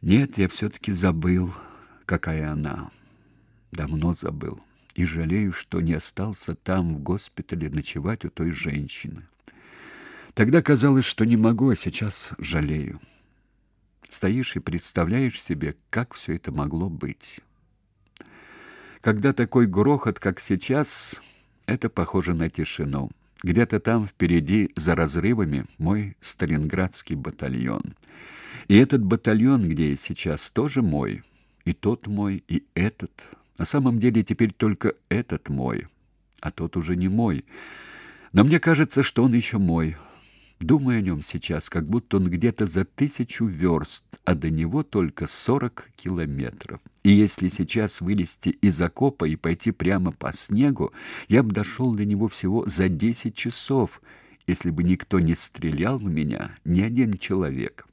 Нет, я все-таки забыл, какая она. Давно забыл. И жалею, что не остался там, в госпитале, ночевать у той женщины. Тогда казалось, что не могу, а сейчас жалею. Стоишь и представляешь себе, как все это могло быть. Когда такой грохот, как сейчас, это похоже на тишину. Где-то там впереди, за разрывами, мой сталинградский батальон. И этот батальон, где я сейчас, тоже мой. И тот мой, и этот. На самом деле теперь только этот мой, а тот уже не мой. Но мне кажется, что он еще мой. Думаю о нем сейчас, как будто он где-то за тысячу верст, а до него только сорок километров. И если сейчас вылезти из окопа и пойти прямо по снегу, я бы дошел до него всего за десять часов, если бы никто не стрелял в меня, ни один человек.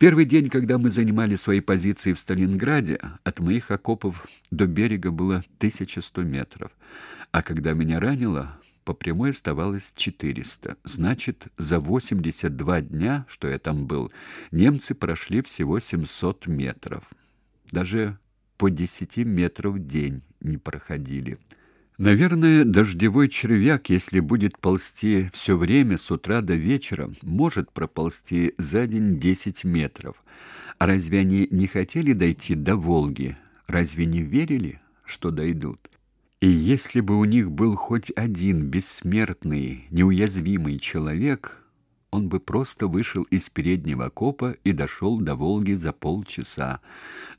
Первый день, когда мы занимали свои позиции в Сталинграде, от моих окопов до берега было 1100 метров, а когда меня ранило, по прямой оставалось 400. Значит, за 82 дня, что я там был, немцы прошли всего 700 метров. Даже по 10 метров в день не проходили. Наверное, дождевой червяк, если будет ползти все время с утра до вечера, может проползти за день 10 метров. А разве они не хотели дойти до Волги? Разве не верили, что дойдут? И если бы у них был хоть один бессмертный, неуязвимый человек, он бы просто вышел из переднего окопа и дошел до Волги за полчаса,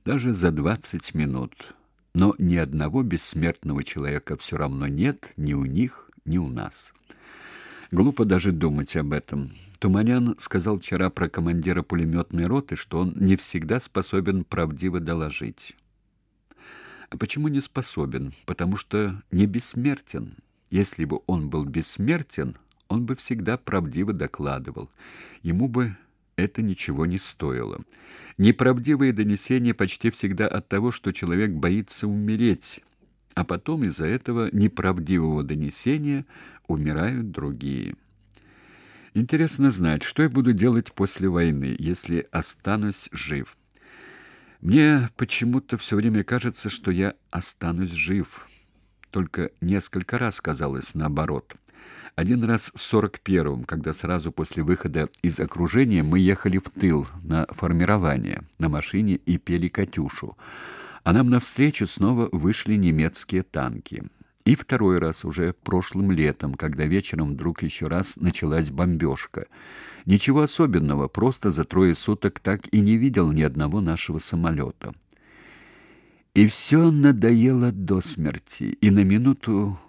даже за двадцать минут. Но ни одного бессмертного человека все равно нет ни у них, ни у нас. Глупо даже думать об этом. Туманян сказал вчера про командира пулеметной роты, что он не всегда способен правдиво доложить. А почему не способен? Потому что не бессмертен. Если бы он был бессмертен, он бы всегда правдиво докладывал. Ему бы это ничего не стоило. Неправдивые донесения почти всегда от того, что человек боится умереть, а потом из-за этого неправдивого донесения умирают другие. Интересно знать, что я буду делать после войны, если останусь жив. Мне почему-то все время кажется, что я останусь жив. Только несколько раз казалось наоборот. Один раз в сорок первом, когда сразу после выхода из окружения мы ехали в тыл на формирование на машине и пели «Катюшу», а нам навстречу снова вышли немецкие танки. И второй раз уже прошлым летом, когда вечером вдруг еще раз началась бомбежка. Ничего особенного, просто за трое суток так и не видел ни одного нашего самолета. И все надоело до смерти, и на минуту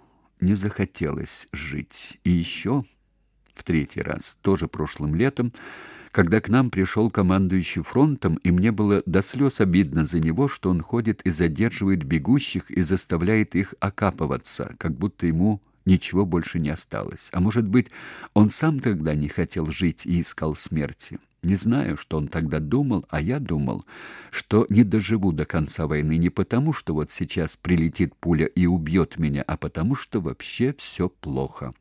не захотелось жить. И еще в третий раз, тоже прошлым летом, когда к нам пришел командующий фронтом, и мне было до слез обидно за него, что он ходит и задерживает бегущих и заставляет их окапываться, как будто ему ничего больше не осталось. А может быть, он сам тогда не хотел жить и искал смерти. Не знаю, что он тогда думал, а я думал, что не доживу до конца войны не потому, что вот сейчас прилетит пуля и убьет меня, а потому что вообще все плохо.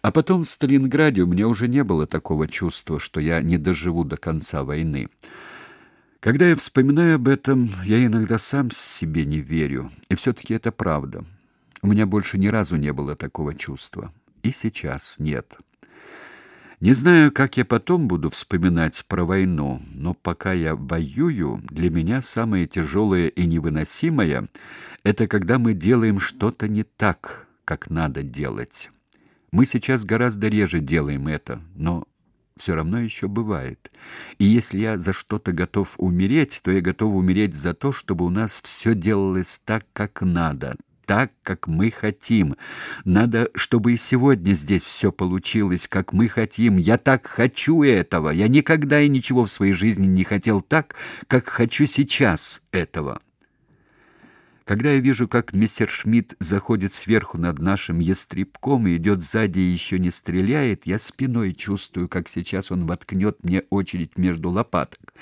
А потом в Сталинграде у меня уже не было такого чувства, что я не доживу до конца войны. Когда я вспоминаю об этом, я иногда сам себе не верю. И все-таки это правда. У меня больше ни разу не было такого чувства. И сейчас нет. Не знаю, как я потом буду вспоминать про войну, но пока я воюю, для меня самое тяжелое и невыносимое — это когда мы делаем что-то не так, как надо делать. Мы сейчас гораздо реже делаем это, но все равно еще бывает. И если я за что-то готов умереть, то я готов умереть за то, чтобы у нас все делалось так, как надо, так, как мы хотим. Надо, чтобы и сегодня здесь все получилось, как мы хотим. Я так хочу этого. Я никогда и ничего в своей жизни не хотел так, как хочу сейчас этого. Когда я вижу, как мистер Шмидт заходит сверху над нашим ястребком и идет сзади и еще не стреляет, я спиной чувствую, как сейчас он воткнет мне очередь между лопаток.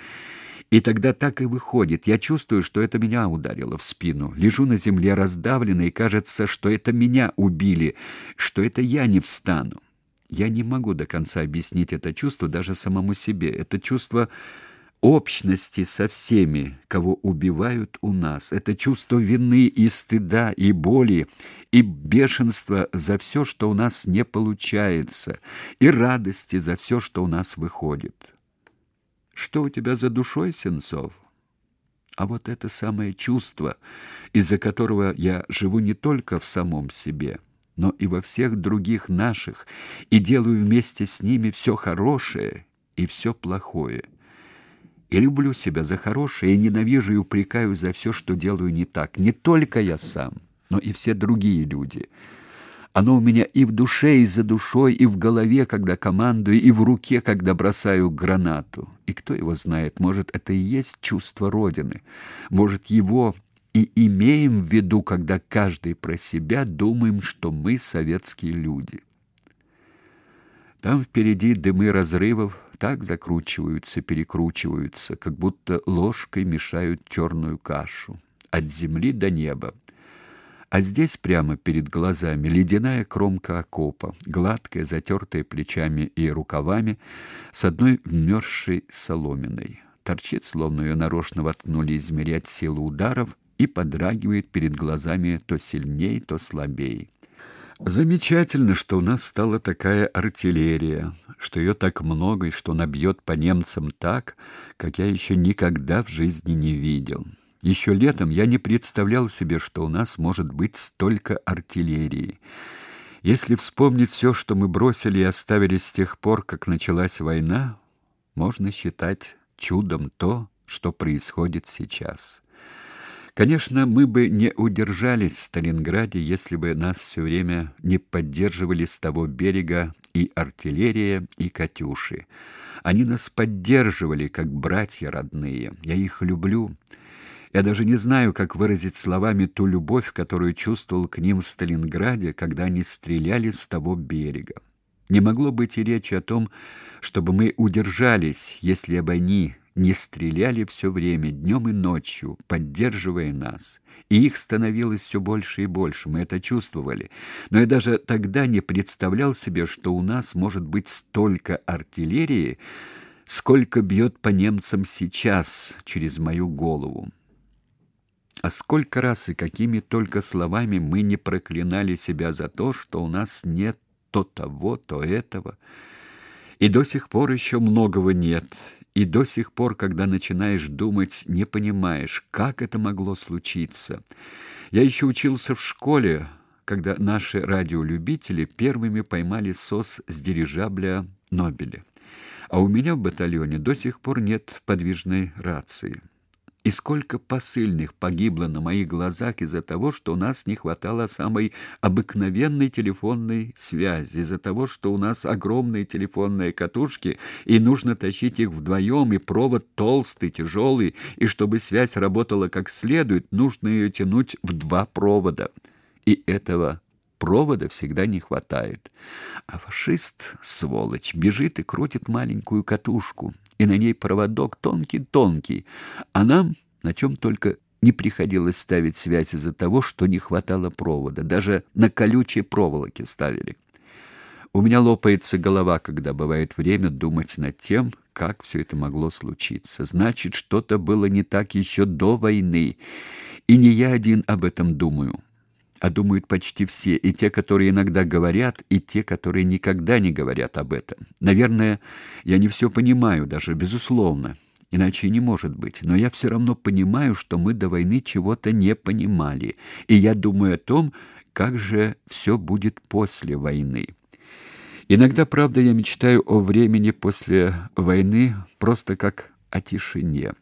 И тогда так и выходит. Я чувствую, что это меня ударило в спину. Лежу на земле раздавленный, и кажется, что это меня убили, что это я не встану. Я не могу до конца объяснить это чувство даже самому себе. Это чувство общности со всеми, кого убивают у нас. Это чувство вины и стыда, и боли, и бешенства за все, что у нас не получается, и радости за все, что у нас выходит. Что у тебя за душой, Сенцов? А вот это самое чувство, из-за которого я живу не только в самом себе, но и во всех других наших, и делаю вместе с ними все хорошее и все плохое. Я люблю себя за хорошее и ненавижу и упрекаю за все, что делаю не так. Не только я сам, но и все другие люди. Оно у меня и в душе, и за душой, и в голове, когда командую, и в руке, когда бросаю гранату. И кто его знает, может, это и есть чувство Родины. Может, его и имеем в виду, когда каждый про себя думаем, что мы советские люди. Там впереди дымы разрывов, так закручиваются, перекручиваются, как будто ложкой мешают черную кашу от земли до неба. А здесь прямо перед глазами ледяная кромка окопа, гладкая, затертая плечами и рукавами, с одной вмерзшей соломиной. Торчит, словно ее нарочно воткнули измерять силу ударов, и подрагивает перед глазами то сильнее, то слабее. Замечательно, что у нас стала такая артиллерия, что ее так много и что она бьет по немцам так, как я еще никогда в жизни не видел. Еще летом я не представлял себе, что у нас может быть столько артиллерии. Если вспомнить все, что мы бросили и оставили с тех пор, как началась война, можно считать чудом то, что происходит сейчас. Конечно, мы бы не удержались в Сталинграде, если бы нас все время не поддерживали с того берега и артиллерия, и катюши. Они нас поддерживали, как братья родные. Я их люблю. Я даже не знаю, как выразить словами ту любовь, которую чувствовал к ним в Сталинграде, когда они стреляли с того берега. Не могло быть и речи о том, чтобы мы удержались, если бы они не стреляли все время, днем и ночью, поддерживая нас. И их становилось все больше и больше, мы это чувствовали. Но я даже тогда не представлял себе, что у нас может быть столько артиллерии, сколько бьет по немцам сейчас через мою голову. А сколько раз и какими только словами мы не проклинали себя за то, что у нас нет то того, то этого. И до сих пор еще многого нет, и до сих пор, когда начинаешь думать, не понимаешь, как это могло случиться. Я еще учился в школе, когда наши радиолюбители первыми поймали СОС с дирижабля Нобеля. А у меня в батальоне до сих пор нет подвижной рации. И сколько посыльных погибло на моих глазах из-за того, что у нас не хватало самой обыкновенной телефонной связи, из-за того, что у нас огромные телефонные катушки, и нужно тащить их вдвоем, и провод толстый, тяжелый, и чтобы связь работала как следует, нужно ее тянуть в два провода. И этого провода всегда не хватает. А фашист, сволочь, бежит и крутит маленькую катушку, и на ней проводок тонкий-тонкий, а нам на чем только не приходилось ставить связь из-за того, что не хватало провода, даже на колючей проволоке ставили. У меня лопается голова, когда бывает время думать над тем, как все это могло случиться. Значит, что-то было не так еще до войны, и не я один об этом думаю а думают почти все, и те, которые иногда говорят, и те, которые никогда не говорят об этом. Наверное, я не все понимаю, даже безусловно, иначе не может быть, но я все равно понимаю, что мы до войны чего-то не понимали, и я думаю о том, как же все будет после войны. Иногда, правда, я мечтаю о времени после войны просто как о тишине.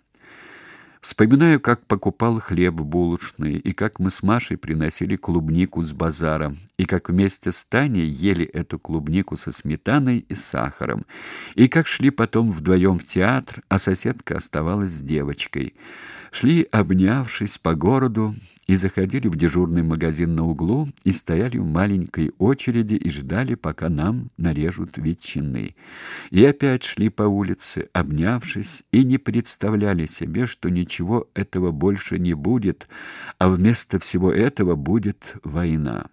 Вспоминаю, как покупал хлеб в и как мы с Машей приносили клубнику с базара, и как вместе с Таней ели эту клубнику со сметаной и сахаром, и как шли потом вдвоем в театр, а соседка оставалась с девочкой. Шли, обнявшись по городу, и заходили в дежурный магазин на углу и стояли в маленькой очереди и ждали, пока нам нарежут ветчины. И опять шли по улице, обнявшись, и не представляли себе, что ничего этого больше не будет, а вместо всего этого будет война.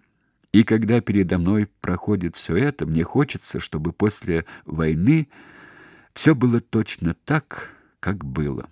И когда передо мной проходит все это, мне хочется, чтобы после войны все было точно так, как было.